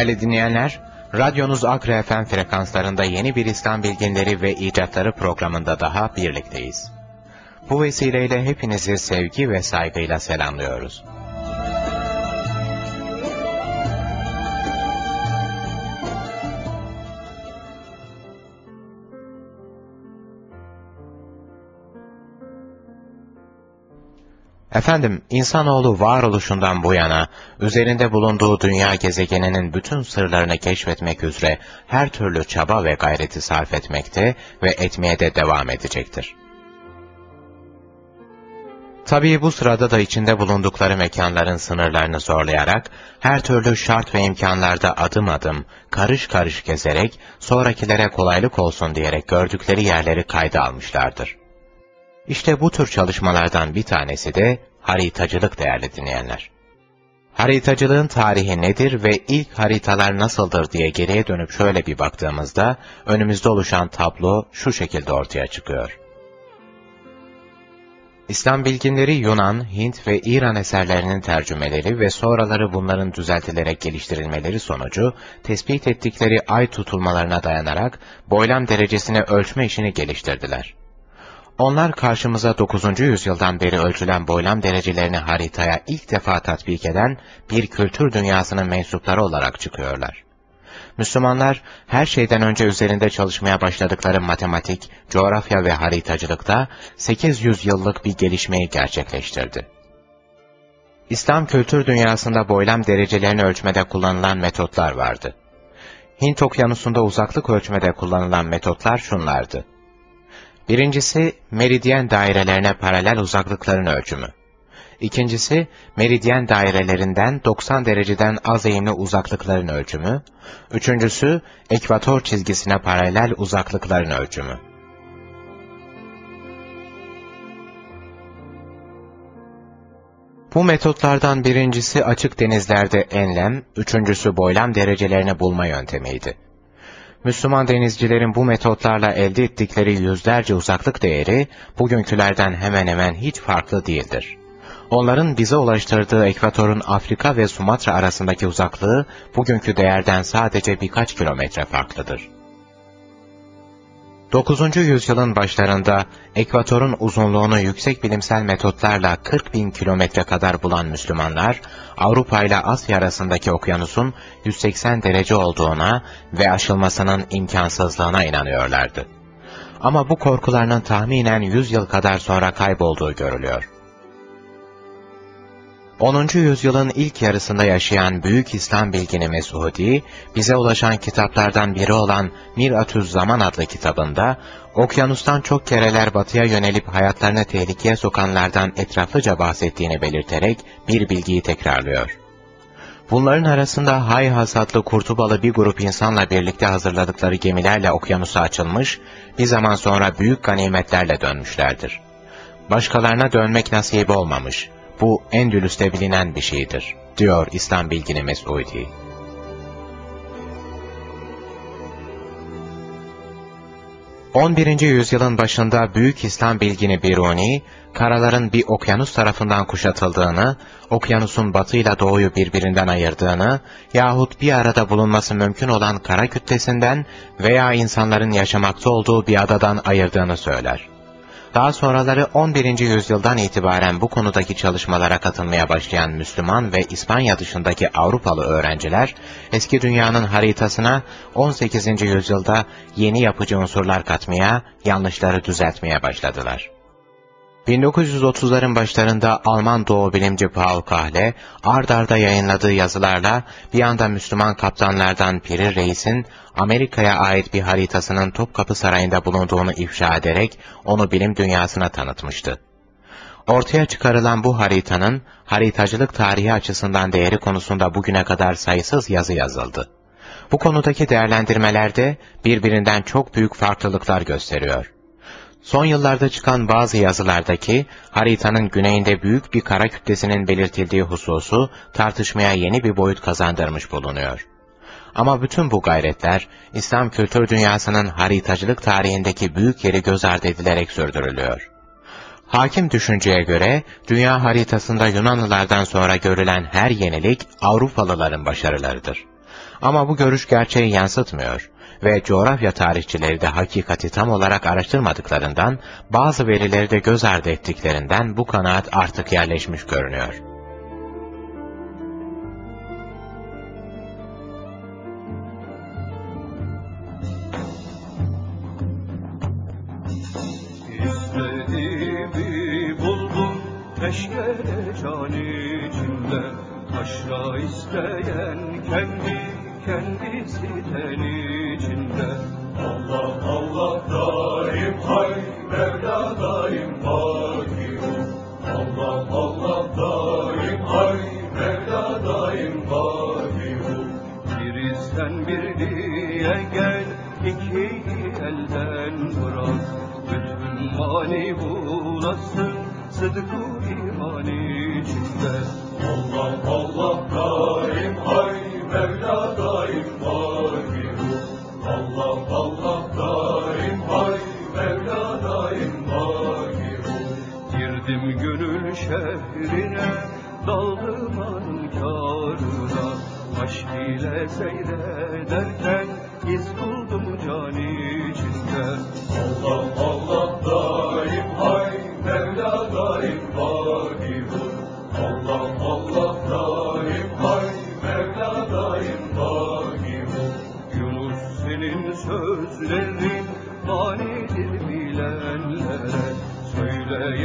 Değerli dinleyenler, radyonuz Akre FM frekanslarında yeni bir İslam Bilginleri ve İcatları programında daha birlikteyiz. Bu vesileyle hepinizi sevgi ve saygıyla selamlıyoruz. Efendim, insanoğlu varoluşundan bu yana, üzerinde bulunduğu dünya gezegeninin bütün sırlarını keşfetmek üzere her türlü çaba ve gayreti sarf etmekte ve etmeye de devam edecektir. Tabii bu sırada da içinde bulundukları mekanların sınırlarını zorlayarak, her türlü şart ve imkanlarda adım adım, karış karış gezerek, sonrakilere kolaylık olsun diyerek gördükleri yerleri kayda almışlardır. İşte bu tür çalışmalardan bir tanesi de haritacılık değerli dinleyenler. Haritacılığın tarihi nedir ve ilk haritalar nasıldır diye geriye dönüp şöyle bir baktığımızda önümüzde oluşan tablo şu şekilde ortaya çıkıyor. İslam bilginleri Yunan, Hint ve İran eserlerinin tercümeleri ve sonraları bunların düzeltilerek geliştirilmeleri sonucu tespit ettikleri ay tutulmalarına dayanarak boylam derecesini ölçme işini geliştirdiler. Onlar karşımıza 9. yüzyıldan beri ölçülen boylam derecelerini haritaya ilk defa tatbik eden bir kültür dünyasının mensupları olarak çıkıyorlar. Müslümanlar her şeyden önce üzerinde çalışmaya başladıkları matematik, coğrafya ve haritacılıkta 800 yıllık bir gelişmeyi gerçekleştirdi. İslam kültür dünyasında boylam derecelerini ölçmede kullanılan metotlar vardı. Hint okyanusunda uzaklık ölçmede kullanılan metotlar şunlardı. Birincisi, meridyen dairelerine paralel uzaklıkların ölçümü. İkincisi, meridyen dairelerinden 90 dereceden az eğimli uzaklıkların ölçümü. Üçüncüsü, ekvator çizgisine paralel uzaklıkların ölçümü. Bu metotlardan birincisi açık denizlerde enlem, üçüncüsü boylam derecelerini bulma yöntemiydi. Müslüman denizcilerin bu metotlarla elde ettikleri yüzlerce uzaklık değeri, bugünkülerden hemen hemen hiç farklı değildir. Onların bize ulaştırdığı ekvatorun Afrika ve Sumatra arasındaki uzaklığı, bugünkü değerden sadece birkaç kilometre farklıdır. 9. yüzyılın başlarında ekvatorun uzunluğunu yüksek bilimsel metotlarla 40 bin kilometre kadar bulan Müslümanlar, Avrupa ile Asya arasındaki okyanusun 180 derece olduğuna ve aşılmasının imkansızlığına inanıyorlardı. Ama bu korkularının tahminen 100 yıl kadar sonra kaybolduğu görülüyor. 10. yüzyılın ilk yarısında yaşayan büyük İslam bilgini Mesudi, bize ulaşan kitaplardan biri olan Miratüz Zaman adlı kitabında, okyanustan çok kereler batıya yönelip hayatlarını tehlikeye sokanlardan etraflıca bahsettiğini belirterek bir bilgiyi tekrarlıyor. Bunların arasında hay hasatlı kurtubalı bir grup insanla birlikte hazırladıkları gemilerle okyanusa açılmış, bir zaman sonra büyük ganimetlerle dönmüşlerdir. Başkalarına dönmek nasibi olmamış, bu Endülüs'te bilinen bir şeydir, diyor İslam bilgini Mesudi. On birinci yüzyılın başında Büyük İslam bilgini Biruni, karaların bir okyanus tarafından kuşatıldığını, okyanusun batıyla doğuyu birbirinden ayırdığını yahut bir arada bulunması mümkün olan kara kütlesinden veya insanların yaşamakta olduğu bir adadan ayırdığını söyler. Daha sonraları 11. yüzyıldan itibaren bu konudaki çalışmalara katılmaya başlayan Müslüman ve İspanya dışındaki Avrupalı öğrenciler, eski dünyanın haritasına 18. yüzyılda yeni yapıcı unsurlar katmaya, yanlışları düzeltmeye başladılar. 1930'ların başlarında Alman doğu bilimci Paul Kahle, ard arda yayınladığı yazılarla bir anda Müslüman kaptanlardan Piri Reis'in Amerika'ya ait bir haritasının Topkapı Sarayı'nda bulunduğunu ifşa ederek onu bilim dünyasına tanıtmıştı. Ortaya çıkarılan bu haritanın haritacılık tarihi açısından değeri konusunda bugüne kadar sayısız yazı yazıldı. Bu konudaki değerlendirmelerde birbirinden çok büyük farklılıklar gösteriyor. Son yıllarda çıkan bazı yazılardaki haritanın güneyinde büyük bir kara kütlesinin belirtildiği hususu tartışmaya yeni bir boyut kazandırmış bulunuyor. Ama bütün bu gayretler İslam kültür dünyasının haritacılık tarihindeki büyük yeri göz ardı edilerek sürdürülüyor. Hakim düşünceye göre dünya haritasında Yunanlılardan sonra görülen her yenilik Avrupalıların başarılarıdır. Ama bu görüş gerçeği yansıtmıyor ve coğrafya tarihçileri de hakikati tam olarak araştırmadıklarından, bazı verileri de göz ardı ettiklerinden bu kanaat artık yerleşmiş görünüyor.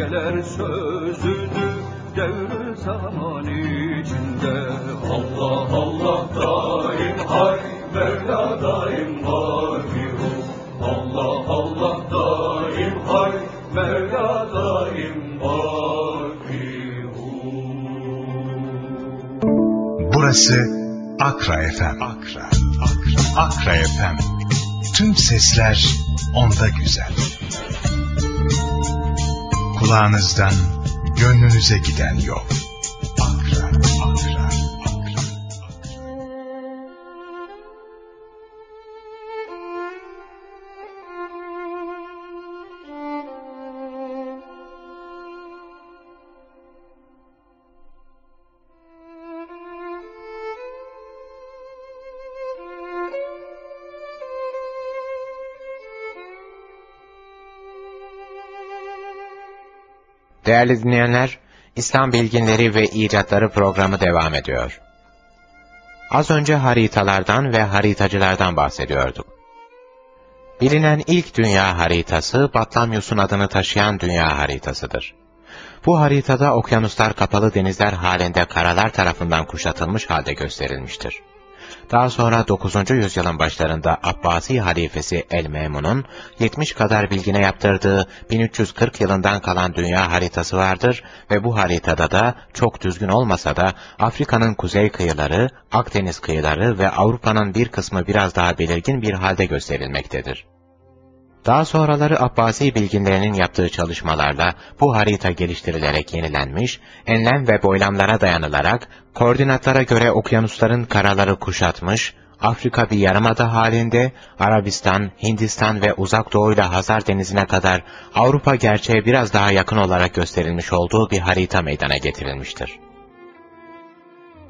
Söyleyeler sözünü devr zaman içinde Allah Allah daim hay Mevla daim baki Allah Allah daim hay Mevla daim baki Burası Akra FM. Akra, Akra, Akra FM. Tüm sesler onda güzel. Kulağınızdan gönlünüze giden yol. Değerli dinleyenler, İslam Bilginleri ve İcatları programı devam ediyor. Az önce haritalardan ve haritacılardan bahsediyorduk. Bilinen ilk dünya haritası, Batlamyus'un adını taşıyan dünya haritasıdır. Bu haritada okyanuslar kapalı denizler halinde karalar tarafından kuşatılmış halde gösterilmiştir. Daha sonra 9. yüzyılın başlarında Abbasi halifesi El-Memun'un 70 kadar bilgine yaptırdığı 1340 yılından kalan dünya haritası vardır ve bu haritada da çok düzgün olmasa da Afrika'nın kuzey kıyıları, Akdeniz kıyıları ve Avrupa'nın bir kısmı biraz daha belirgin bir halde gösterilmektedir. Daha sonraları Abbasi bilginlerinin yaptığı çalışmalarla bu harita geliştirilerek yenilenmiş, enlem ve boylamlara dayanılarak koordinatlara göre okyanusların karaları kuşatmış, Afrika bir yarımada halinde, Arabistan, Hindistan ve Uzak Doğu ile Hazar Denizi'ne kadar Avrupa gerçeğe biraz daha yakın olarak gösterilmiş olduğu bir harita meydana getirilmiştir.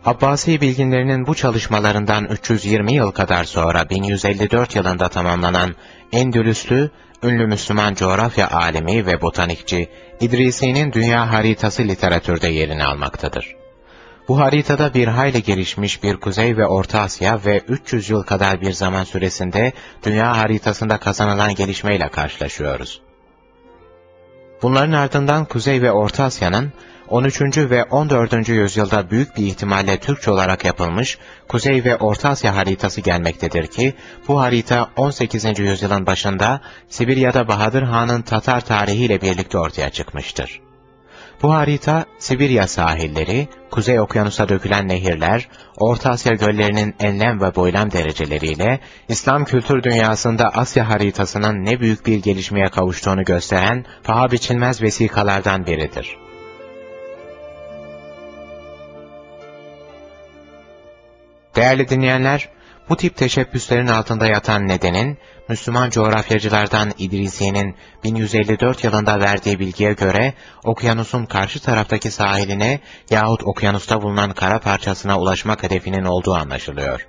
Abbasi bilginlerinin bu çalışmalarından 320 yıl kadar sonra 1154 yılında tamamlanan Endülüslü, ünlü Müslüman coğrafya alimi ve botanikçi İdrisi'nin dünya haritası literatürde yerini almaktadır. Bu haritada bir hayli gelişmiş bir Kuzey ve Orta Asya ve 300 yıl kadar bir zaman süresinde dünya haritasında kazanılan gelişmeyle karşılaşıyoruz. Bunların ardından Kuzey ve Orta Asya'nın 13. ve 14. yüzyılda büyük bir ihtimalle Türkçe olarak yapılmış Kuzey ve Orta Asya haritası gelmektedir ki, bu harita 18. yüzyılın başında Sibirya'da Bahadır Han'ın Tatar tarihiyle birlikte ortaya çıkmıştır. Bu harita, Sibirya sahilleri, Kuzey Okyanus'a dökülen nehirler, Orta Asya göllerinin enlem ve boylam dereceleriyle, İslam kültür dünyasında Asya haritasının ne büyük bir gelişmeye kavuştuğunu gösteren paha biçilmez vesikalardan biridir. Değerli dinleyenler, bu tip teşebbüslerin altında yatan nedenin, Müslüman coğrafyacılardan İdrisiye'nin 1154 yılında verdiği bilgiye göre, okyanusun karşı taraftaki sahiline yahut okyanusta bulunan kara parçasına ulaşmak hedefinin olduğu anlaşılıyor.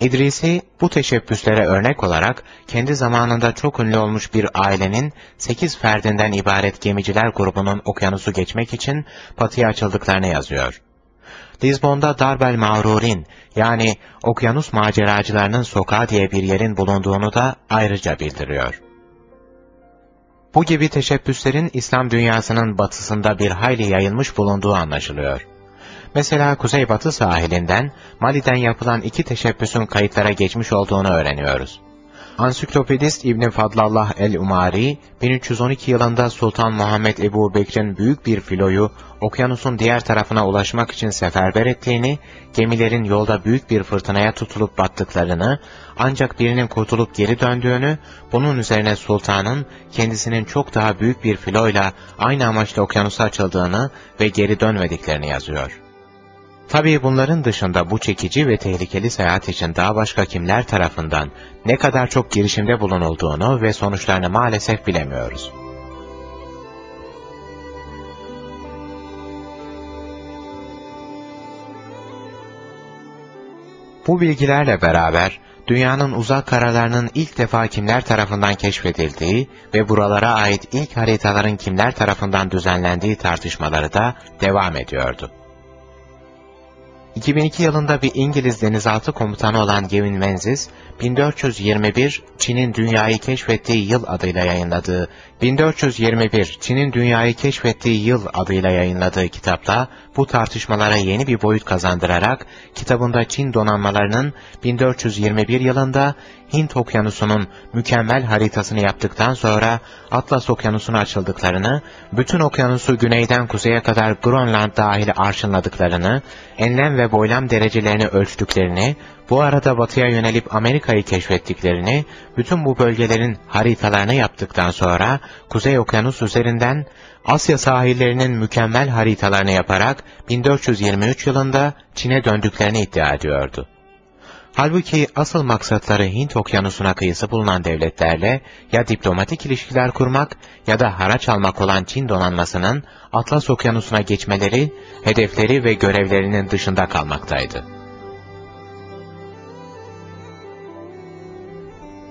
İdrisi, bu teşebbüslere örnek olarak, kendi zamanında çok ünlü olmuş bir ailenin 8 ferdinden ibaret gemiciler grubunun okyanusu geçmek için batıya açıldıklarını yazıyor. Lizbon'da Darbel Mağrurin yani okyanus maceracılarının sokağı diye bir yerin bulunduğunu da ayrıca bildiriyor. Bu gibi teşebbüslerin İslam dünyasının batısında bir hayli yayılmış bulunduğu anlaşılıyor. Mesela kuzeybatı sahilinden Mali'den yapılan iki teşebbüsün kayıtlara geçmiş olduğunu öğreniyoruz. Ansiklopedist İbn Fadlallah el-Umari, 1312 yılında Sultan Muhammed Ebu Bekir'in büyük bir filoyu okyanusun diğer tarafına ulaşmak için seferber ettiğini, gemilerin yolda büyük bir fırtınaya tutulup battıklarını, ancak birinin kurtulup geri döndüğünü, bunun üzerine sultanın kendisinin çok daha büyük bir filoyla aynı amaçla okyanusa açıldığını ve geri dönmediklerini yazıyor. Tabii bunların dışında bu çekici ve tehlikeli seyahat için daha başka kimler tarafından ne kadar çok girişimde bulunulduğunu ve sonuçlarını maalesef bilemiyoruz. Bu bilgilerle beraber dünyanın uzak karalarının ilk defa kimler tarafından keşfedildiği ve buralara ait ilk haritaların kimler tarafından düzenlendiği tartışmaları da devam ediyordu. 2002 yılında bir İngiliz denizaltı komutanı olan Gavin Menzies, 1421 Çin'in dünyayı keşfettiği yıl adıyla yayınladığı 1421 Çin'in dünyayı keşfettiği yıl adıyla yayınladığı kitapta bu tartışmalara yeni bir boyut kazandırarak kitabında Çin donanmalarının 1421 yılında Hint okyanusunun mükemmel haritasını yaptıktan sonra Atlas okyanusuna açıldıklarını, bütün okyanusu güneyden kuzeye kadar Grönland dahil arşınladıklarını, enlem ve boylam derecelerini ölçtüklerini, bu arada batıya yönelip Amerika'yı keşfettiklerini, bütün bu bölgelerin haritalarını yaptıktan sonra Kuzey Okyanus üzerinden Asya sahillerinin mükemmel haritalarını yaparak 1423 yılında Çin'e döndüklerini iddia ediyordu. Halbuki asıl maksatları Hint okyanusuna kıyısı bulunan devletlerle ya diplomatik ilişkiler kurmak ya da haraç almak olan Çin donanmasının Atlas okyanusuna geçmeleri, hedefleri ve görevlerinin dışında kalmaktaydı.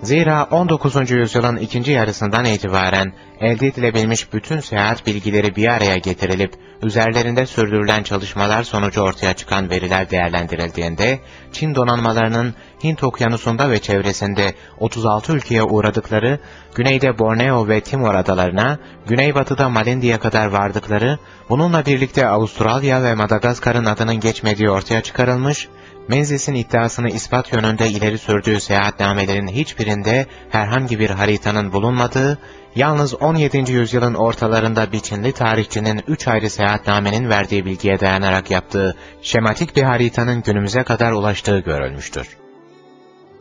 Zira 19. yüzyılın ikinci yarısından itibaren elde edilebilmiş bütün seyahat bilgileri bir araya getirilip üzerlerinde sürdürülen çalışmalar sonucu ortaya çıkan veriler değerlendirildiğinde Çin donanmalarının Hint okyanusunda ve çevresinde 36 ülkeye uğradıkları, güneyde Borneo ve Timor adalarına, güneybatıda Malindi'ye kadar vardıkları, bununla birlikte Avustralya ve Madagaskar'ın adının geçmediği ortaya çıkarılmış Menzes'in iddiasını ispat yönünde ileri sürdüğü seyahatnamelerin hiçbirinde herhangi bir haritanın bulunmadığı, yalnız 17. yüzyılın ortalarında bir Çinli tarihçinin üç ayrı seyahatnamenin verdiği bilgiye dayanarak yaptığı şematik bir haritanın günümüze kadar ulaştığı görülmüştür.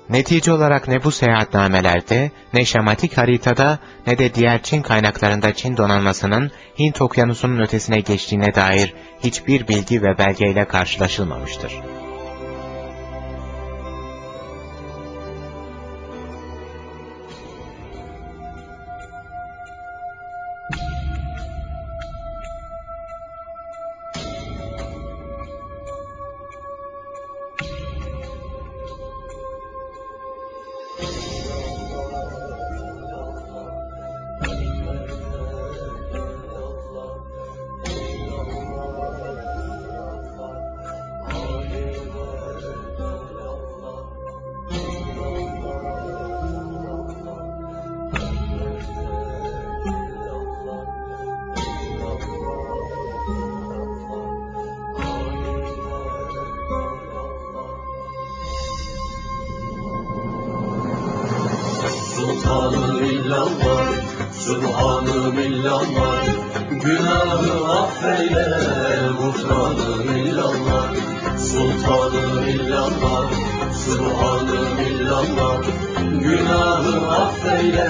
Netice olarak ne bu seyahatnamelerde, ne şematik haritada, ne de diğer Çin kaynaklarında Çin donanmasının Hint okyanusunun ötesine geçtiğine dair hiçbir bilgi ve belgeyle karşılaşılmamıştır. Subhanım illallah Günahı affeyle Gufranım illallah Sultanım illallah Subhanım illallah Günahı affeyle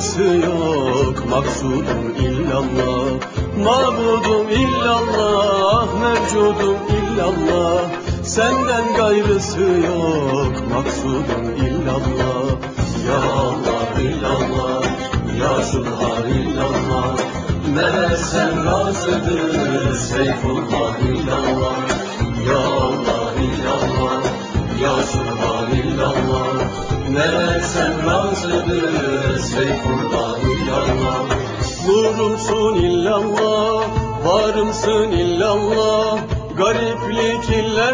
gayrısı yok, maksudum illallah Mabudum illallah, mevcudum illallah. Senden gayrısı yok, maksudum illallah. Ya Allah illallah, ya Subhan illallah. Meğer sen razıdır, Seyfullah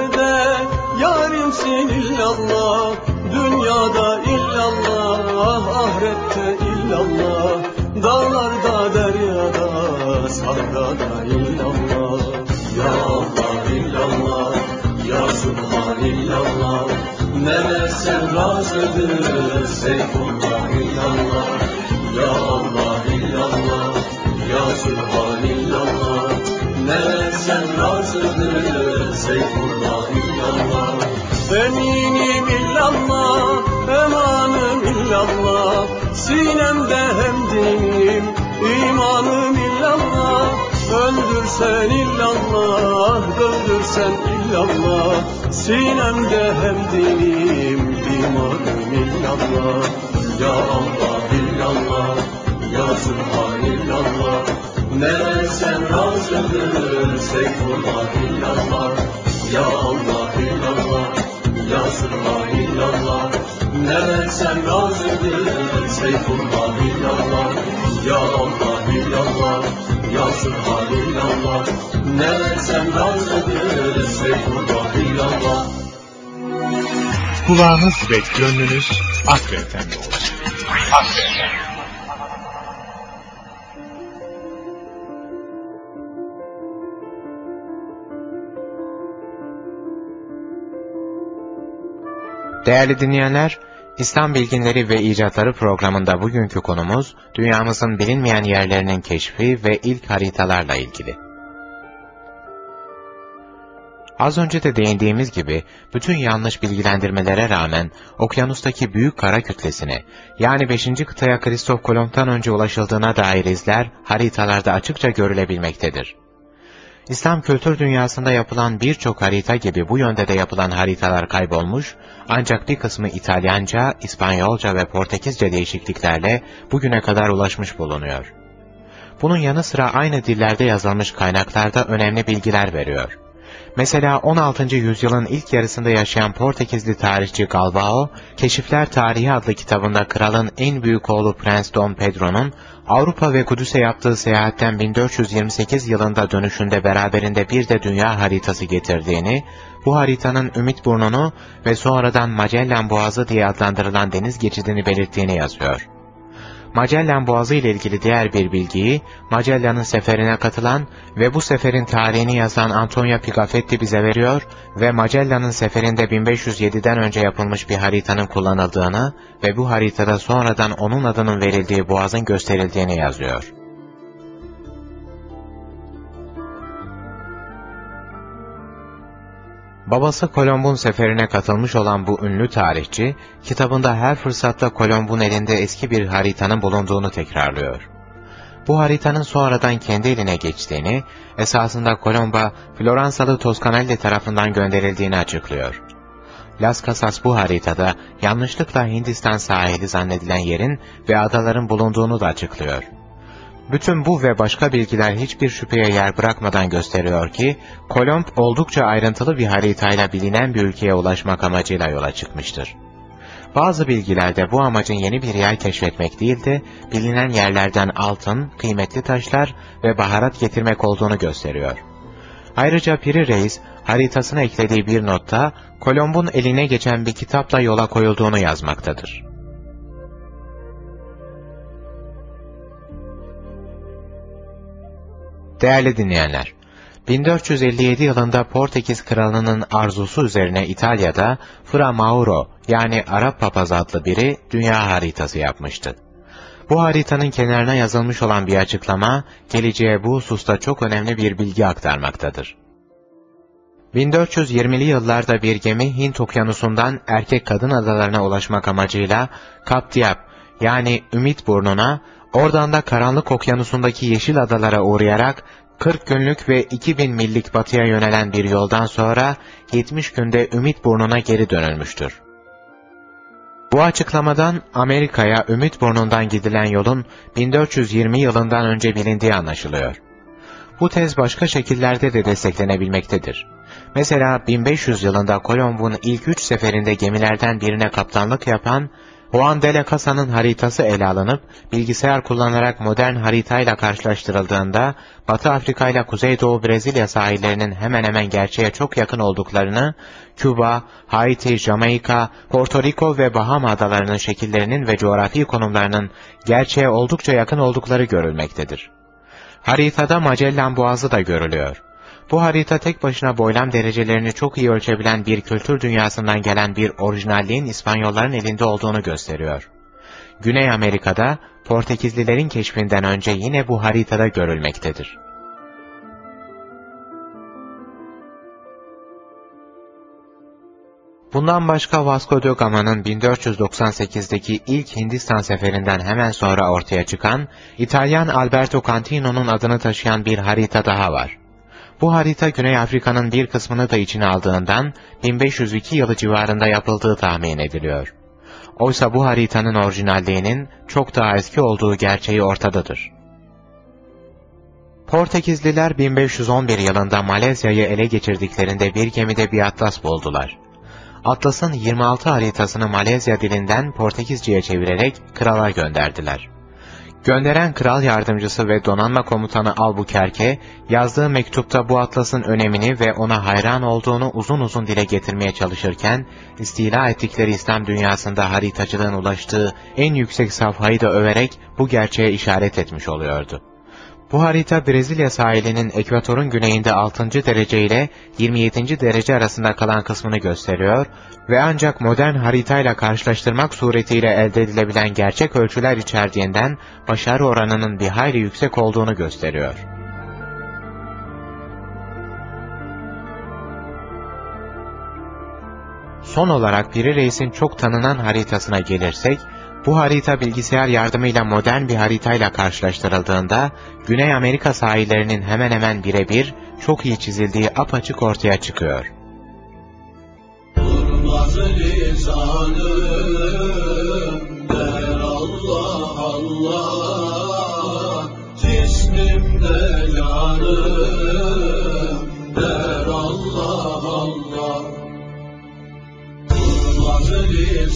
illerde, yarimsin illallah Dünyada illallah, ahirette illallah Dağlarda, deryada, sahrada illallah. Ya Allah illallah, ya Subhanallah Neler sen razıdır, Seyfullah illallah. Ya Allah illallah, ya Subhanallah Neler sen razıdır, Seyfullah illallah Eminim illallah, emanım illallah Sinemde hem dinim, imanım illallah Öldürsen illallah, dövdürsen illallah. Sinemde hem dinim, imanım illallah. Ya Allah illallah, ya Subhanallah Neler sen razıdır, Seyfullah illallah Ya Allah illallah, ya Subhanallah Neler sen razıdır, Seyfullah illallah. Ya Allah illallah, ya Subhanallah Neler sen razıdır, Seyfullah illallah. Kulağınız ve gönlünüz Akre'den olsun. Değerli dinleyenler, İslam Bilginleri ve İcatları programında bugünkü konumuz, dünyamızın bilinmeyen yerlerinin keşfi ve ilk haritalarla ilgili. Az önce de değindiğimiz gibi, bütün yanlış bilgilendirmelere rağmen, okyanustaki büyük kara kütlesine, yani 5. kıtaya Kristof Kolomb'tan önce ulaşıldığına dair izler, haritalarda açıkça görülebilmektedir. İslam kültür dünyasında yapılan birçok harita gibi bu yönde de yapılan haritalar kaybolmuş, ancak bir kısmı İtalyanca, İspanyolca ve Portekizce değişikliklerle bugüne kadar ulaşmış bulunuyor. Bunun yanı sıra aynı dillerde yazılmış kaynaklarda önemli bilgiler veriyor. Mesela 16. yüzyılın ilk yarısında yaşayan Portekizli tarihçi Galvao, Keşifler Tarihi adlı kitabında kralın en büyük oğlu Prens Dom Pedro'nun Avrupa ve Kudüs'e yaptığı seyahatten 1428 yılında dönüşünde beraberinde bir de dünya haritası getirdiğini, bu haritanın Ümit Burnu'nu ve sonradan Magellan Boğazı diye adlandırılan deniz geçidini belirttiğini yazıyor. Magellan Boğazı ile ilgili diğer bir bilgiyi, Magellan'ın seferine katılan ve bu seferin tarihini yazan Antonio Pigafetti bize veriyor ve Magellan'ın seferinde 1507'den önce yapılmış bir haritanın kullanıldığını ve bu haritada sonradan onun adının verildiği boğazın gösterildiğini yazıyor. Babası Kolomb'un seferine katılmış olan bu ünlü tarihçi, kitabında her fırsatta Kolomb'un elinde eski bir haritanın bulunduğunu tekrarlıyor. Bu haritanın sonradan kendi eline geçtiğini, esasında Kolomba, Floransalı Toscanelli tarafından gönderildiğini açıklıyor. Las Casas bu haritada yanlışlıkla Hindistan sahili zannedilen yerin ve adaların bulunduğunu da açıklıyor. Bütün bu ve başka bilgiler hiçbir şüpheye yer bırakmadan gösteriyor ki, Kolomb oldukça ayrıntılı bir haritayla bilinen bir ülkeye ulaşmak amacıyla yola çıkmıştır. Bazı bilgilerde bu amacın yeni bir yer keşfetmek değil de bilinen yerlerden altın, kıymetli taşlar ve baharat getirmek olduğunu gösteriyor. Ayrıca Piri Reis haritasına eklediği bir notta Kolomb'un eline geçen bir kitapla yola koyulduğunu yazmaktadır. Değerli dinleyenler, 1457 yılında Portekiz kralının arzusu üzerine İtalya'da Fra Mauro yani Arap papaz adlı biri dünya haritası yapmıştı. Bu haritanın kenarına yazılmış olan bir açıklama, geleceğe bu hususta çok önemli bir bilgi aktarmaktadır. 1420'li yıllarda bir gemi Hint okyanusundan erkek kadın adalarına ulaşmak amacıyla Kap Diab yani Ümit Burnu'na, oradan da karanlık okyanusundaki yeşil adalara uğrayarak 40 günlük ve 2000 millik batıya yönelen bir yoldan sonra 70 günde Ümit Burnu'na geri dönülmüştür. Bu açıklamadan Amerika'ya Ümit Burnu'ndan gidilen yolun 1420 yılından önce bilindiği anlaşılıyor. Bu tez başka şekillerde de desteklenebilmektedir. Mesela 1500 yılında Kolomb'un ilk üç seferinde gemilerden birine kaptanlık yapan Juan de la Casa'nın haritası ele alınıp bilgisayar kullanarak modern haritayla karşılaştırıldığında Batı Afrika ile Kuzeydoğu Brezilya sahillerinin hemen hemen gerçeğe çok yakın olduklarını, Küba, Haiti, Jamaika, Porto Rico ve Bahama adalarının şekillerinin ve coğrafi konumlarının gerçeğe oldukça yakın oldukları görülmektedir. Haritada Magellan Boğazı da görülüyor. Bu harita tek başına boylam derecelerini çok iyi ölçebilen bir kültür dünyasından gelen bir orijinalliğin İspanyolların elinde olduğunu gösteriyor. Güney Amerika'da Portekizlilerin keşfinden önce yine bu haritada görülmektedir. Bundan başka Vasco da Gama'nın 1498'deki ilk Hindistan seferinden hemen sonra ortaya çıkan, İtalyan Alberto Cantino'nun adını taşıyan bir harita daha var. Bu harita Güney Afrika'nın bir kısmını da içine aldığından 1502 yılı civarında yapıldığı tahmin ediliyor. Oysa bu haritanın orijinalliğinin çok daha eski olduğu gerçeği ortadadır. Portekizliler 1511 yılında Malezya'yı ele geçirdiklerinde bir gemide bir atlas buldular. Atlas'ın 26 haritasını Malezya dilinden Portekizce'ye çevirerek krala gönderdiler. Gönderen kral yardımcısı ve donanma komutanı Albuquerque, yazdığı mektupta bu atlasın önemini ve ona hayran olduğunu uzun uzun dile getirmeye çalışırken, istila ettikleri İslam dünyasında haritacılığın ulaştığı en yüksek safhayı da överek bu gerçeğe işaret etmiş oluyordu. Bu harita Brezilya sahilinin ekvatorun güneyinde 6. derece ile 27. derece arasında kalan kısmını gösteriyor ve ancak modern haritayla karşılaştırmak suretiyle elde edilebilen gerçek ölçüler içerdiğinden başarı oranının bir hayli yüksek olduğunu gösteriyor. Son olarak Piri Reis'in çok tanınan haritasına gelirsek, bu harita bilgisayar yardımıyla modern bir haritayla karşılaştırıldığında, Güney Amerika sahillerinin hemen hemen birebir, çok iyi çizildiği apaçık ortaya çıkıyor. Durmaz lisanım,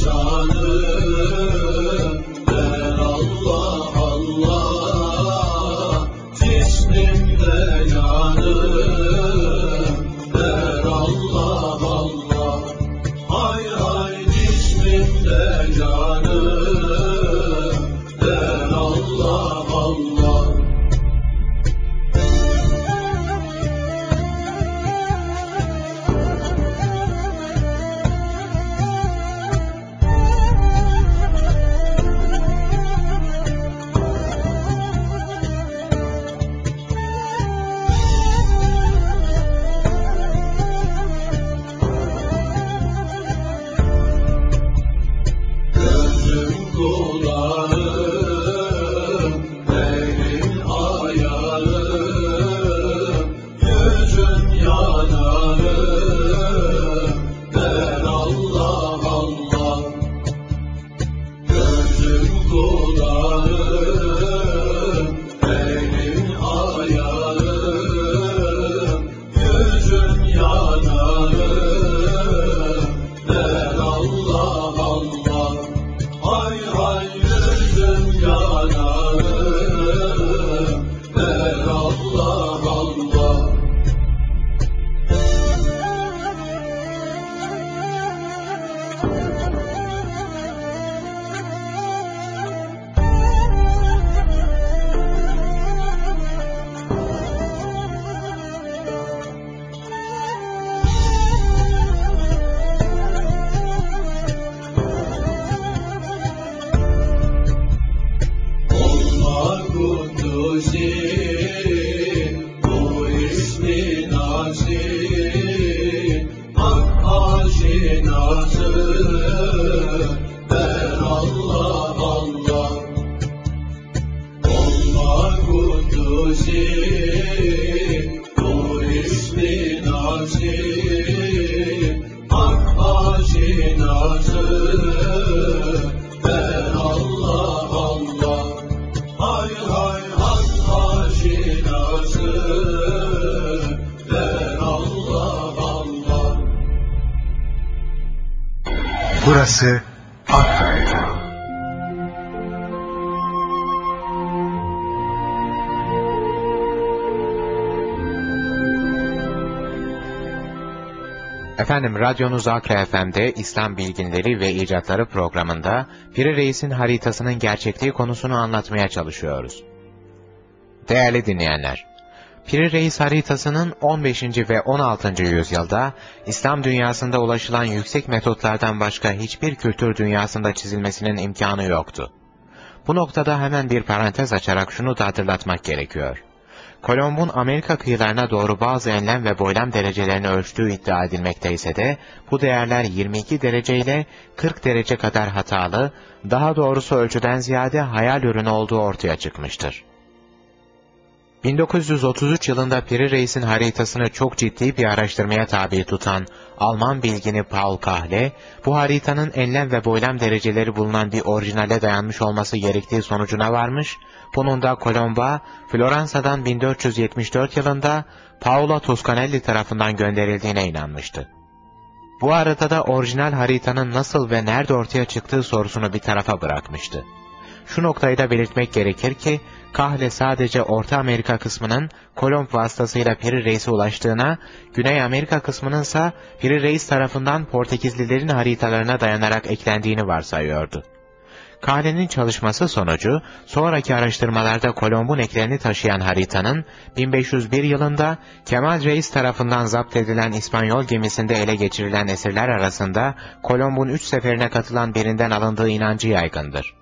lisanım, Allah Efendim radyonuz Akra FM'de İslam Bilginleri ve İcatları programında Piri Reis'in haritasının gerçekliği konusunu anlatmaya çalışıyoruz. Değerli dinleyenler, Piri Reis haritasının 15. ve 16. yüzyılda İslam dünyasında ulaşılan yüksek metotlardan başka hiçbir kültür dünyasında çizilmesinin imkanı yoktu. Bu noktada hemen bir parantez açarak şunu da hatırlatmak gerekiyor. Kolomb'un Amerika kıyılarına doğru bazı enlem ve boylam derecelerini ölçtüğü iddia edilmekte ise de bu değerler 22 derece ile 40 derece kadar hatalı, daha doğrusu ölçüden ziyade hayal ürünü olduğu ortaya çıkmıştır. 1933 yılında Piri Reis'in haritasını çok ciddi bir araştırmaya tabi tutan Alman bilgini Paul Kahle, bu haritanın enlem ve boylam dereceleri bulunan bir orijinale dayanmış olması gerektiği sonucuna varmış, bunun da Kolomba, Floransa'dan 1474 yılında Paolo Toscanelli tarafından gönderildiğine inanmıştı. Bu arada da orijinal haritanın nasıl ve nerede ortaya çıktığı sorusunu bir tarafa bırakmıştı. Şu noktayı da belirtmek gerekir ki, Kahle sadece Orta Amerika kısmının Kolomb vasıtasıyla Piri Reis'e ulaştığına, Güney Amerika kısmının ise Piri Reis tarafından Portekizlilerin haritalarına dayanarak eklendiğini varsayıyordu. Kahle'nin çalışması sonucu, sonraki araştırmalarda Kolomb'un eklerini taşıyan haritanın, 1501 yılında Kemal Reis tarafından zapt edilen İspanyol gemisinde ele geçirilen esirler arasında, Kolomb'un üç seferine katılan birinden alındığı inancı yaygındır.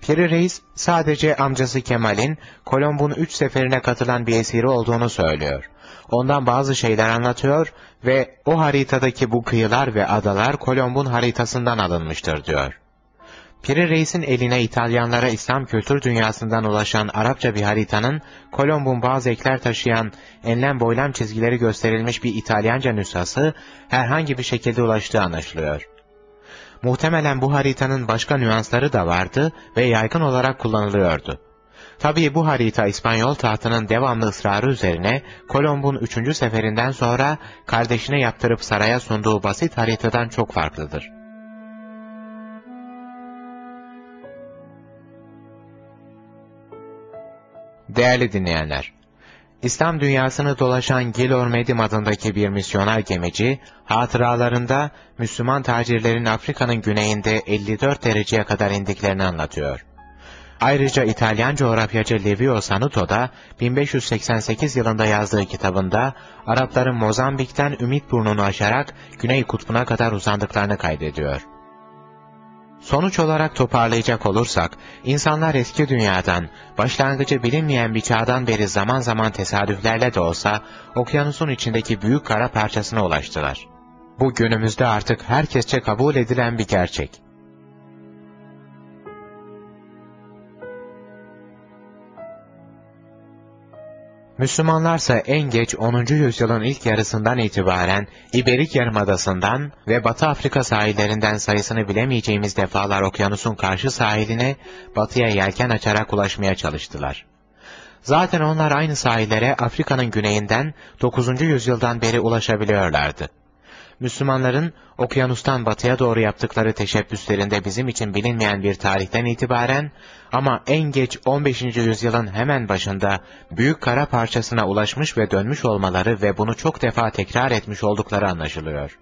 Piri Reis sadece amcası Kemal'in Kolomb'un üç seferine katılan bir esiri olduğunu söylüyor. Ondan bazı şeyler anlatıyor ve o haritadaki bu kıyılar ve adalar Kolomb'un haritasından alınmıştır diyor. Piri Reis'in eline İtalyanlara İslam kültür dünyasından ulaşan Arapça bir haritanın, Kolomb'un bazı ekler taşıyan enlem boylam çizgileri gösterilmiş bir İtalyanca nüshası herhangi bir şekilde ulaştığı anlaşılıyor. Muhtemelen bu haritanın başka nüansları da vardı ve yaygın olarak kullanılıyordu. Tabii bu harita İspanyol tahtının devamlı ısrarı üzerine Kolomb'un üçüncü seferinden sonra kardeşine yaptırıp saraya sunduğu basit haritadan çok farklıdır. Değerli dinleyenler, İslam dünyasını dolaşan Gilor Medim adındaki bir misyoner gemici, hatıralarında Müslüman tacirlerin Afrika'nın güneyinde 54 dereceye kadar indiklerini anlatıyor. Ayrıca İtalyan coğrafyacı Livio Sanuto da 1588 yılında yazdığı kitabında Arapların Mozambik'ten Ümit Burnu'nu aşarak Güney Kutbu'na kadar uzandıklarını kaydediyor. Sonuç olarak toparlayacak olursak, insanlar eski dünyadan, başlangıcı bilinmeyen bir çağdan beri zaman zaman tesadüflerle de olsa, okyanusun içindeki büyük kara parçasına ulaştılar. Bu günümüzde artık herkesçe kabul edilen bir gerçek. Müslümanlarsa en geç 10. yüzyılın ilk yarısından itibaren İberik Yarımadası'ndan ve Batı Afrika sahillerinden sayısını bilemeyeceğimiz defalar okyanusun karşı sahiline batıya yelken açarak ulaşmaya çalıştılar. Zaten onlar aynı sahillere Afrika'nın güneyinden 9. yüzyıldan beri ulaşabiliyorlardı. Müslümanların okyanustan batıya doğru yaptıkları teşebbüslerinde bizim için bilinmeyen bir tarihten itibaren ama en geç 15. yüzyılın hemen başında büyük kara parçasına ulaşmış ve dönmüş olmaları ve bunu çok defa tekrar etmiş oldukları anlaşılıyor.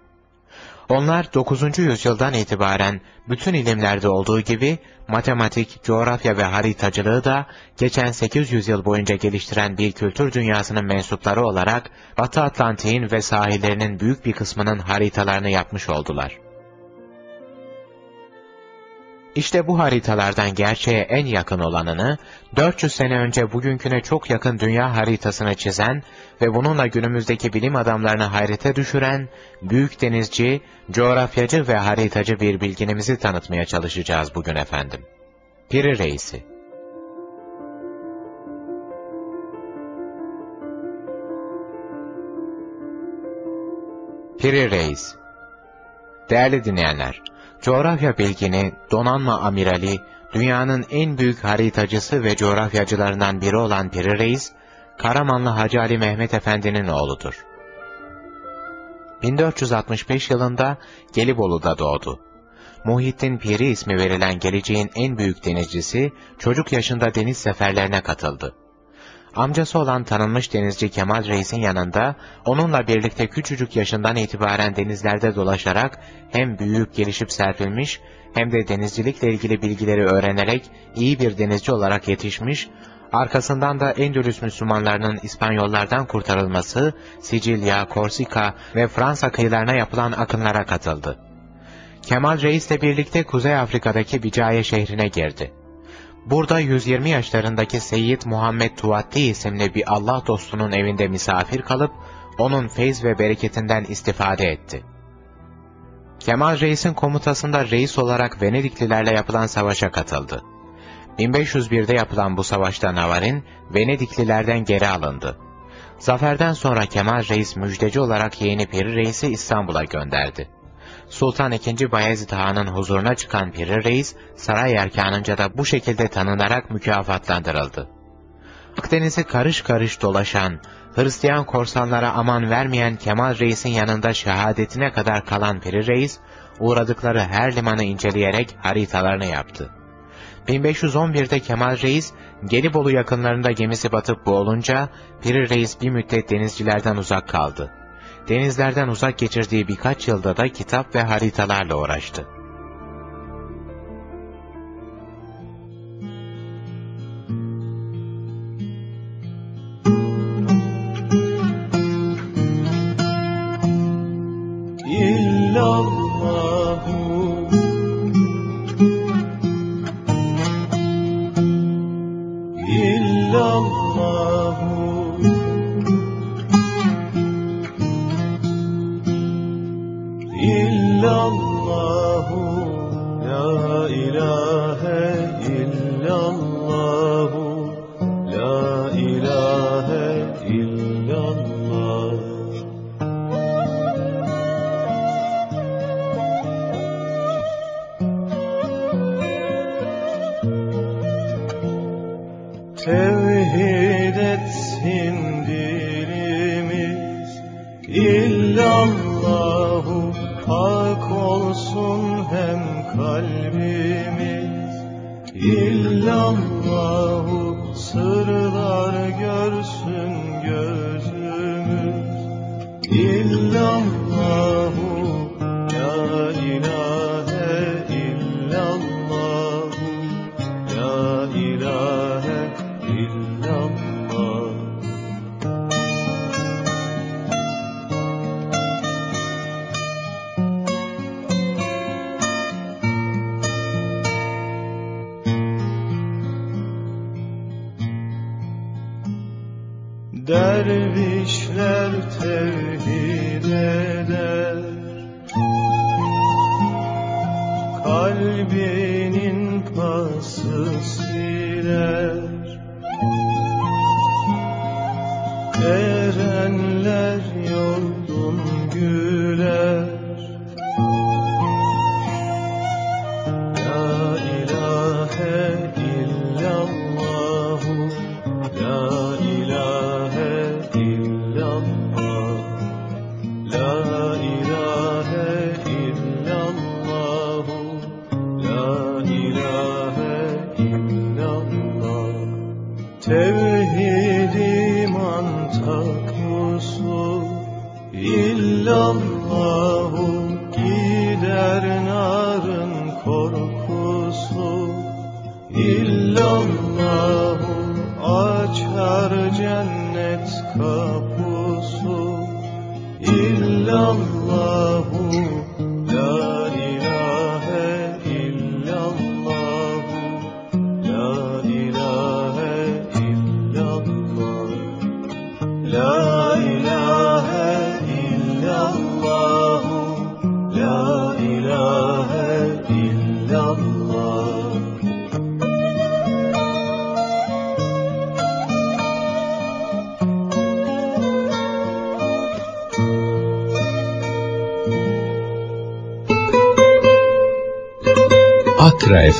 Onlar 9. yüzyıldan itibaren bütün ilimlerde olduğu gibi matematik, coğrafya ve haritacılığı da geçen 800 yıl boyunca geliştiren bir kültür dünyasının mensupları olarak Batı Atlantik'in ve sahillerinin büyük bir kısmının haritalarını yapmış oldular. İşte bu haritalardan gerçeğe en yakın olanını, 400 sene önce bugünküne çok yakın dünya haritasını çizen ve bununla günümüzdeki bilim adamlarını hayrete düşüren, büyük denizci, coğrafyacı ve haritacı bir bilginimizi tanıtmaya çalışacağız bugün efendim. Piri Reisi Piri Reis Değerli dinleyenler, Coğrafya bilgini, donanma amirali, dünyanın en büyük haritacısı ve coğrafyacılarından biri olan Piri Reis, Karamanlı Hacı Ali Mehmet Efendi'nin oğludur. 1465 yılında Gelibolu'da doğdu. Muhittin Piri ismi verilen geleceğin en büyük denizcisi, çocuk yaşında deniz seferlerine katıldı. Amcası olan tanınmış denizci Kemal Reis'in yanında, onunla birlikte küçücük yaşından itibaren denizlerde dolaşarak hem büyüyüp gelişip serpilmiş, hem de denizcilikle ilgili bilgileri öğrenerek iyi bir denizci olarak yetişmiş, arkasından da Endülüs Müslümanlarının İspanyollardan kurtarılması, Sicilya, Korsika ve Fransa kıyılarına yapılan akınlara katıldı. Kemal Reis ile birlikte Kuzey Afrika'daki Bicaye şehrine girdi. Burada 120 yaşlarındaki Seyyid Muhammed Tuvatti isimli bir Allah dostunun evinde misafir kalıp, onun feyz ve bereketinden istifade etti. Kemal Reis'in komutasında reis olarak Venediklilerle yapılan savaşa katıldı. 1501'de yapılan bu savaşta Navarin, Venediklilerden geri alındı. Zaferden sonra Kemal Reis müjdeci olarak yeğeni Piri Reis'i İstanbul'a gönderdi. Sultan II. Bayezid Han'ın huzuruna çıkan Piri Reis, saray erkanınca da bu şekilde tanınarak mükafatlandırıldı. Akdeniz'i karış karış dolaşan, Hristiyan korsanlara aman vermeyen Kemal Reis'in yanında şehadetine kadar kalan Piri Reis, uğradıkları her limanı inceleyerek haritalarını yaptı. 1511'de Kemal Reis, Gelibolu yakınlarında gemisi batıp boğulunca, Piri Reis bir müddet denizcilerden uzak kaldı. Denizlerden uzak geçirdiği birkaç yılda da kitap ve haritalarla uğraştı.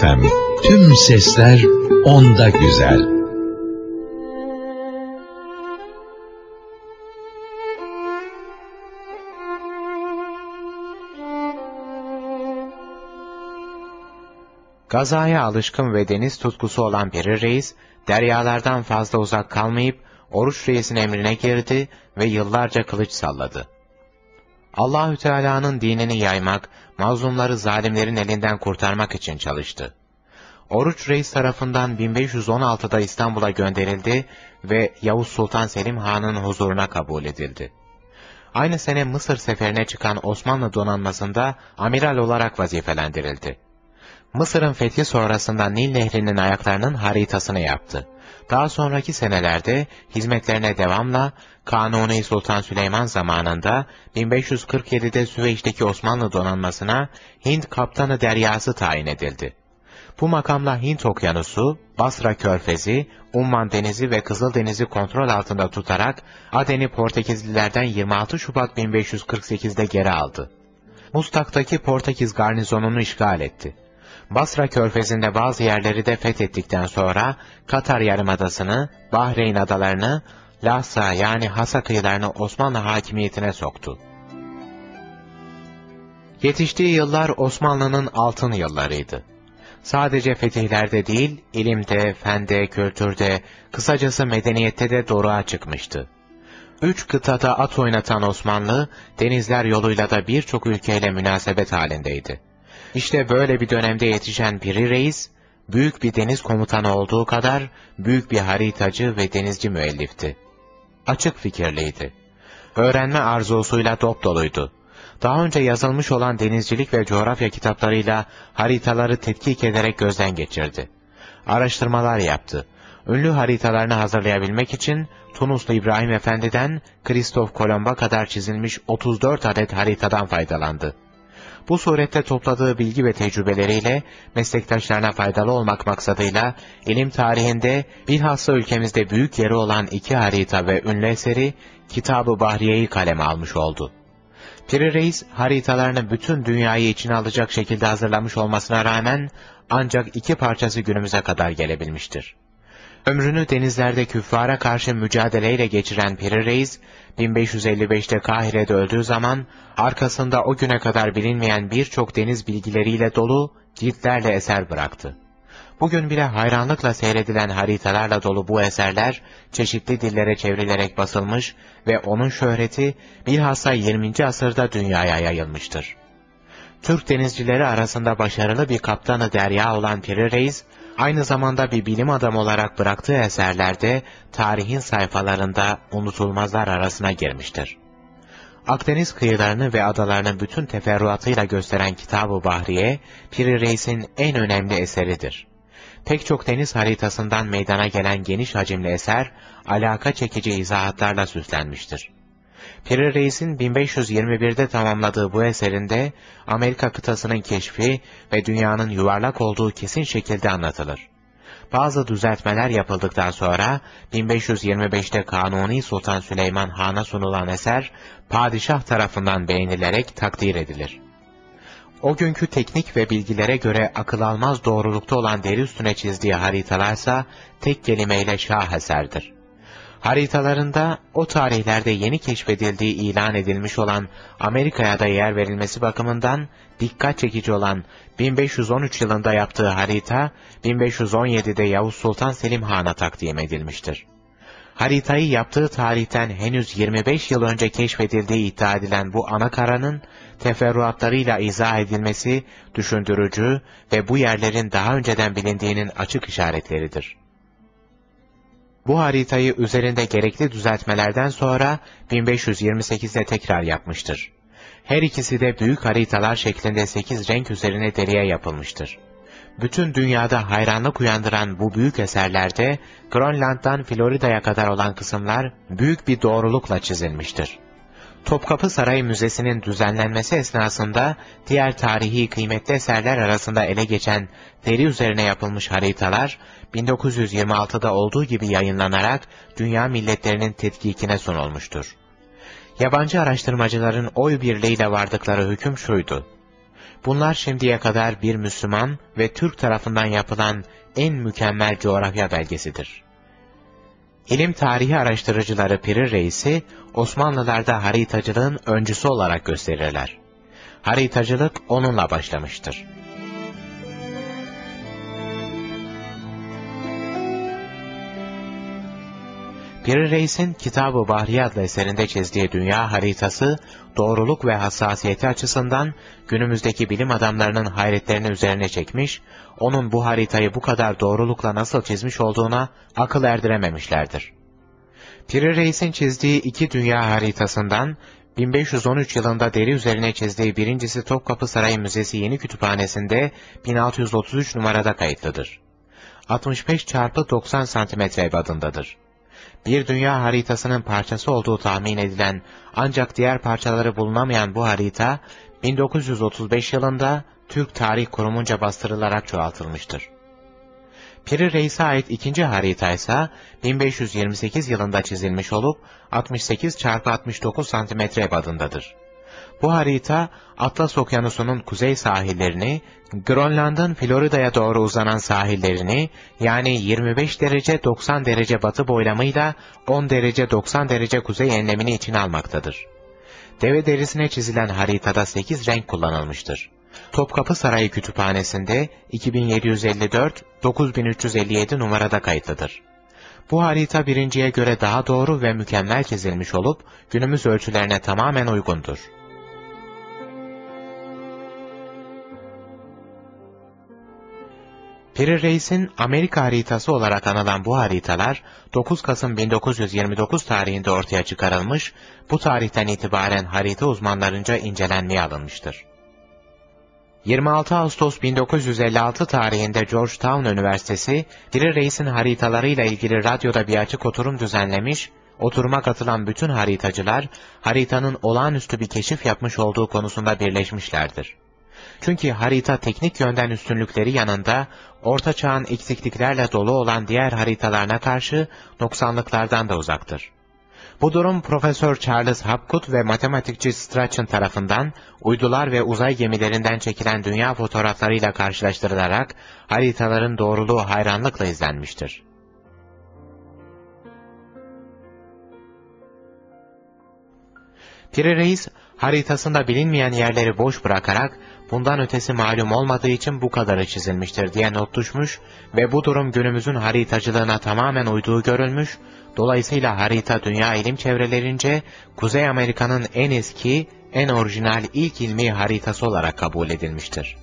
FM. Tüm sesler onda güzel. Gazaya alışkın ve deniz tutkusu olan Piri Reis, deryalardan fazla uzak kalmayıp, Oruç Reis'in emrine girdi ve yıllarca kılıç salladı. Allahü Teala'nın dinini yaymak, mazlumları zalimlerin elinden kurtarmak için çalıştı. Oruç Reis tarafından 1516'da İstanbul'a gönderildi ve Yavuz Sultan Selim Han'ın huzuruna kabul edildi. Aynı sene Mısır seferine çıkan Osmanlı donanmasında amiral olarak vazifelendirildi. Mısır'ın fethi sonrasında Nil Nehri'nin ayaklarının haritasını yaptı. Daha sonraki senelerde hizmetlerine devamla Kanuni Sultan Süleyman zamanında 1547'de Süveyş'teki Osmanlı donanmasına Hint kaptanı deryası tayin edildi. Bu makamla Hint okyanusu, Basra körfezi, Umman denizi ve Kızıldeniz'i kontrol altında tutarak Aden'i Portekizlilerden 26 Şubat 1548'de geri aldı. Mustak'taki Portekiz garnizonunu işgal etti. Basra körfezinde bazı yerleri de fethettikten sonra Katar Yarımadası'nı, Bahreyn adalarını, Lhasa yani Hasa kıyılarını Osmanlı hakimiyetine soktu. Yetiştiği yıllar Osmanlı'nın altın yıllarıydı. Sadece fetihlerde değil, ilimde, fende, kültürde, kısacası medeniyette de doruğa çıkmıştı. Üç kıtada at oynatan Osmanlı, denizler yoluyla da birçok ülkeyle münasebet halindeydi. İşte böyle bir dönemde yetişen Piri Reis, büyük bir deniz komutanı olduğu kadar büyük bir haritacı ve denizci müellifti. Açık fikirliydi. Öğrenme arzusuyla dop doluydu. Daha önce yazılmış olan denizcilik ve coğrafya kitaplarıyla haritaları tetkik ederek gözden geçirdi. Araştırmalar yaptı. Ünlü haritalarını hazırlayabilmek için Tunuslu İbrahim Efendi'den Kristof Kolomb'a kadar çizilmiş 34 adet haritadan faydalandı. Bu surette topladığı bilgi ve tecrübeleriyle meslektaşlarına faydalı olmak maksadıyla ilim tarihinde bilhassa ülkemizde büyük yeri olan iki harita ve ünlü eseri Kitab-ı Bahriye'yi kaleme almış oldu. Piri Reis haritalarını bütün dünyayı içine alacak şekilde hazırlamış olmasına rağmen ancak iki parçası günümüze kadar gelebilmiştir. Ömrünü denizlerde küffara karşı mücadeleyle geçiren Piri Reis, 1555'te Kahire'de öldüğü zaman, arkasında o güne kadar bilinmeyen birçok deniz bilgileriyle dolu ciltlerle eser bıraktı. Bugün bile hayranlıkla seyredilen haritalarla dolu bu eserler, çeşitli dillere çevrilerek basılmış ve onun şöhreti bilhassa 20. asırda dünyaya yayılmıştır. Türk denizcileri arasında başarılı bir kaptanı derya olan Piri Reis, aynı zamanda bir bilim adamı olarak bıraktığı eserlerde tarihin sayfalarında unutulmazlar arasına girmiştir. Akdeniz kıyılarını ve adalarını bütün teferruatıyla gösteren Kitab-ı Bahriye, Piri Reis'in en önemli eseridir. Pek çok deniz haritasından meydana gelen geniş hacimli eser, alaka çekici izahatlarla süslenmiştir. Piri Reis'in 1521'de tamamladığı bu eserinde Amerika kıtasının keşfi ve dünyanın yuvarlak olduğu kesin şekilde anlatılır. Bazı düzeltmeler yapıldıktan sonra 1525'te Kanuni Sultan Süleyman Han'a sunulan eser padişah tarafından beğenilerek takdir edilir. O günkü teknik ve bilgilere göre akıl almaz doğrulukta olan deri üstüne çizdiği haritalarsa tek kelimeyle şah eserdir. Haritalarında o tarihlerde yeni keşfedildiği ilan edilmiş olan Amerika'ya da yer verilmesi bakımından dikkat çekici olan 1513 yılında yaptığı harita 1517'de Yavuz Sultan Selim Han'a takdim edilmiştir. Haritayı yaptığı tarihten henüz 25 yıl önce keşfedildiği iddia edilen bu ana karanın teferruatlarıyla izah edilmesi düşündürücü ve bu yerlerin daha önceden bilindiğinin açık işaretleridir. Bu haritayı üzerinde gerekli düzeltmelerden sonra 1528'de tekrar yapmıştır. Her ikisi de büyük haritalar şeklinde 8 renk üzerine deriye yapılmıştır. Bütün dünyada hayranlık uyandıran bu büyük eserlerde Grönland'dan Florida'ya kadar olan kısımlar büyük bir doğrulukla çizilmiştir. Topkapı Sarayı Müzesi'nin düzenlenmesi esnasında diğer tarihi kıymetli eserler arasında ele geçen deri üzerine yapılmış haritalar 1926'da olduğu gibi yayınlanarak dünya milletlerinin tetkikine sunulmuştur. Yabancı araştırmacıların oy birliğiyle vardıkları hüküm şuydu. Bunlar şimdiye kadar bir Müslüman ve Türk tarafından yapılan en mükemmel coğrafya belgesidir. İlim tarihi araştırıcıları Piri Reis'i Osmanlılarda haritacılığın öncüsü olarak gösterirler. Haritacılık onunla başlamıştır. Piri Reis'in Kitab-ı Bahriye adlı eserinde çizdiği dünya haritası, doğruluk ve hassasiyeti açısından günümüzdeki bilim adamlarının hayretlerini üzerine çekmiş, onun bu haritayı bu kadar doğrulukla nasıl çizmiş olduğuna akıl erdirememişlerdir. Piri Reis'in çizdiği iki dünya haritasından 1513 yılında deri üzerine çizdiği birincisi Topkapı Sarayı Müzesi Yeni Kütüphanesi'nde 1633 numarada kayıtlıdır. 65 çarpı 90 santimetre ebadındadır. Bir dünya haritasının parçası olduğu tahmin edilen ancak diğer parçaları bulunamayan bu harita 1935 yılında Türk Tarih Kurumunca bastırılarak çoğaltılmıştır. Piri Reis'e ait ikinci harita ise 1528 yılında çizilmiş olup 68 çarpı 69 santimetre ebadındadır. Bu harita Atlas Okyanusu'nun kuzey sahillerini, Grönland'ın Florida'ya doğru uzanan sahillerini yani 25 derece 90 derece batı boylamıyla 10 derece 90 derece kuzey enlemini içine almaktadır. Deve derisine çizilen haritada 8 renk kullanılmıştır. Topkapı Sarayı Kütüphanesi'nde 2754-9357 numarada kayıtlıdır. Bu harita birinciye göre daha doğru ve mükemmel çizilmiş olup günümüz ölçülerine tamamen uygundur. Piri Reis'in Amerika haritası olarak anılan bu haritalar 9 Kasım 1929 tarihinde ortaya çıkarılmış, bu tarihten itibaren harita uzmanlarınca incelenmeye alınmıştır. 26 Ağustos 1956 tarihinde Georgetown Üniversitesi, Piri Reis'in haritalarıyla ilgili radyoda bir açık oturum düzenlemiş, oturuma katılan bütün haritacılar, haritanın olağanüstü bir keşif yapmış olduğu konusunda birleşmişlerdir. Çünkü harita teknik yönden üstünlükleri yanında, Orta Çağ'ın eksikliklerle dolu olan diğer haritalarına karşı noksanlıklardan da uzaktır. Bu durum Profesör Charles Hapgood ve matematikçi Strachan tarafından uydular ve uzay gemilerinden çekilen dünya fotoğraflarıyla karşılaştırılarak haritaların doğruluğu hayranlıkla izlenmiştir. Piri Reis, haritasında bilinmeyen yerleri boş bırakarak bundan ötesi malum olmadığı için bu kadarı çizilmiştir diye not düşmüş ve bu durum günümüzün haritacılığına tamamen uyduğu görülmüş, dolayısıyla harita dünya ilim çevrelerince Kuzey Amerika'nın en eski, en orijinal ilk ilmi haritası olarak kabul edilmiştir.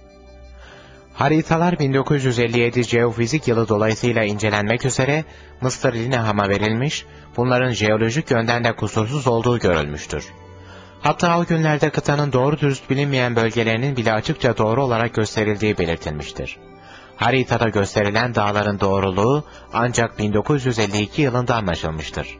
Haritalar 1957 jeofizik yılı dolayısıyla incelenmek üzere Mısır Lineham'a verilmiş, bunların jeolojik yönden de kusursuz olduğu görülmüştür. Hatta o günlerde kıtanın doğru dürüst bilinmeyen bölgelerinin bile açıkça doğru olarak gösterildiği belirtilmiştir. Haritada gösterilen dağların doğruluğu ancak 1952 yılında anlaşılmıştır.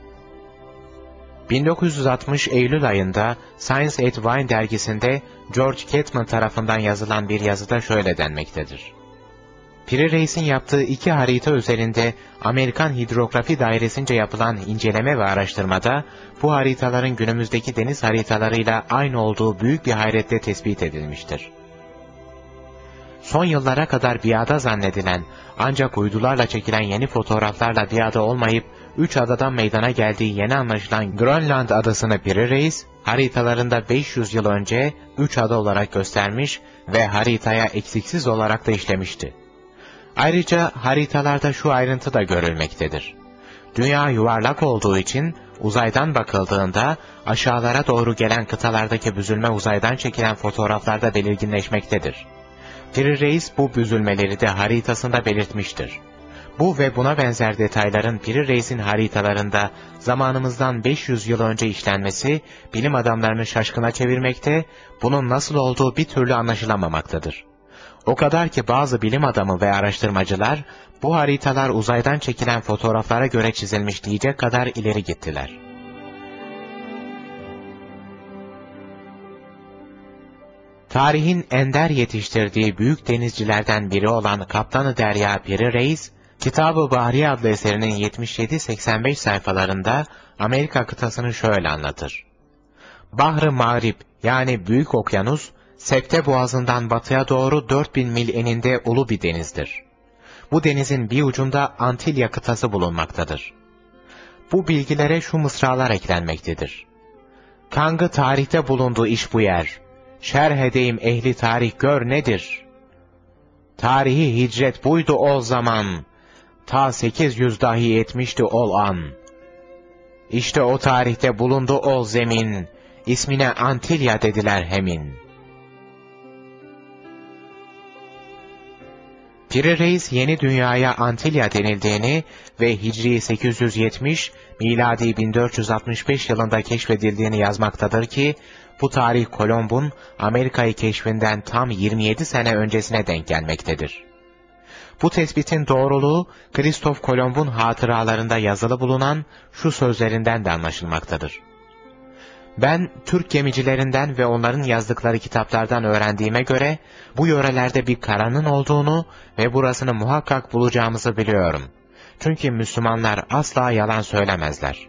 1960 Eylül ayında Science at Wine dergisinde George Catman tarafından yazılan bir yazıda şöyle denmektedir. Piri Reis'in yaptığı iki harita üzerinde Amerikan Hidrografi Dairesi'nce yapılan inceleme ve araştırmada bu haritaların günümüzdeki deniz haritalarıyla aynı olduğu büyük bir hayretle tespit edilmiştir. Son yıllara kadar biada zannedilen ancak uydularla çekilen yeni fotoğraflarla biada olmayıp üç adadan meydana geldiği yeni anlaşılan Grönland adasını Piri Reis, haritalarında 500 yıl önce üç ada olarak göstermiş ve haritaya eksiksiz olarak da işlemişti. Ayrıca haritalarda şu ayrıntı da görülmektedir. Dünya yuvarlak olduğu için uzaydan bakıldığında aşağılara doğru gelen kıtalardaki büzülme uzaydan çekilen fotoğraflarda belirginleşmektedir. Piri Reis bu büzülmeleri de haritasında belirtmiştir. Bu ve buna benzer detayların Piri Reis'in haritalarında zamanımızdan 500 yıl önce işlenmesi bilim adamlarını şaşkına çevirmekte, bunun nasıl olduğu bir türlü anlaşılamamaktadır. O kadar ki bazı bilim adamı ve araştırmacılar bu haritalar uzaydan çekilen fotoğraflara göre çizilmiş diyecek kadar ileri gittiler. Tarihin ender yetiştirdiği büyük denizcilerden biri olan Kaptanı Derya Piri Reis, Kitab-ı Bahri adlı eserinin 77-85 sayfalarında Amerika kıtasını şöyle anlatır. Bahr-ı Mağrib yani Büyük Okyanus, Septe Boğazı'ndan batıya doğru 4000 mil eninde ulu bir denizdir. Bu denizin bir ucunda Antilya kıtası bulunmaktadır. Bu bilgilere şu mısralar eklenmektedir. Kangı tarihte bulunduğu iş bu yer. Şerh edeyim ehli tarih gör nedir? Tarihi hicret buydu o zaman. Ta 800 dahi etmişti ol an. İşte o tarihte bulundu o zemin, ismine Antilya dediler hemin. Piri Reis yeni dünyaya Antilya denildiğini ve Hicri 870, miladi 1465 yılında keşfedildiğini yazmaktadır ki, bu tarih Kolomb'un Amerika'yı keşfinden tam 27 sene öncesine denk gelmektedir. Bu tespitin doğruluğu, Kristof Kolomb'un hatıralarında yazılı bulunan şu sözlerinden de anlaşılmaktadır. Ben Türk gemicilerinden ve onların yazdıkları kitaplardan öğrendiğime göre bu yörelerde bir karanın olduğunu ve burasını muhakkak bulacağımızı biliyorum. Çünkü Müslümanlar asla yalan söylemezler.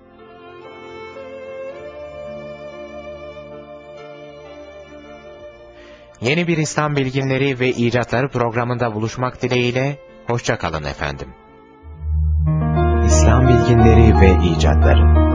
Yeni bir İslam bilginleri ve icatları programında buluşmak dileğiyle, hoşça kalın efendim. İslam bilginleri ve icatları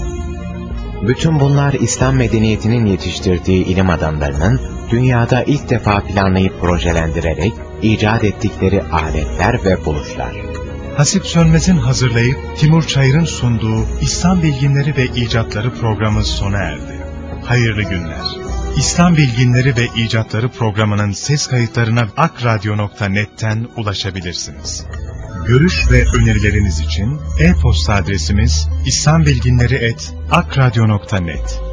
Bütün bunlar İslam medeniyetinin yetiştirdiği ilim adamlarının dünyada ilk defa planlayıp projelendirerek icat ettikleri aletler ve buluşlar. Hasip Sönmez'in hazırlayıp Timur Çayır'ın sunduğu İslam Bilginleri ve İcatları programı sona erdi. Hayırlı günler. İslam Bilginleri ve İcatları programının ses kayıtlarına akradyo.net'ten ulaşabilirsiniz. Görüş ve önerileriniz için e-posta adresimiz islambilginleri.akradyo.net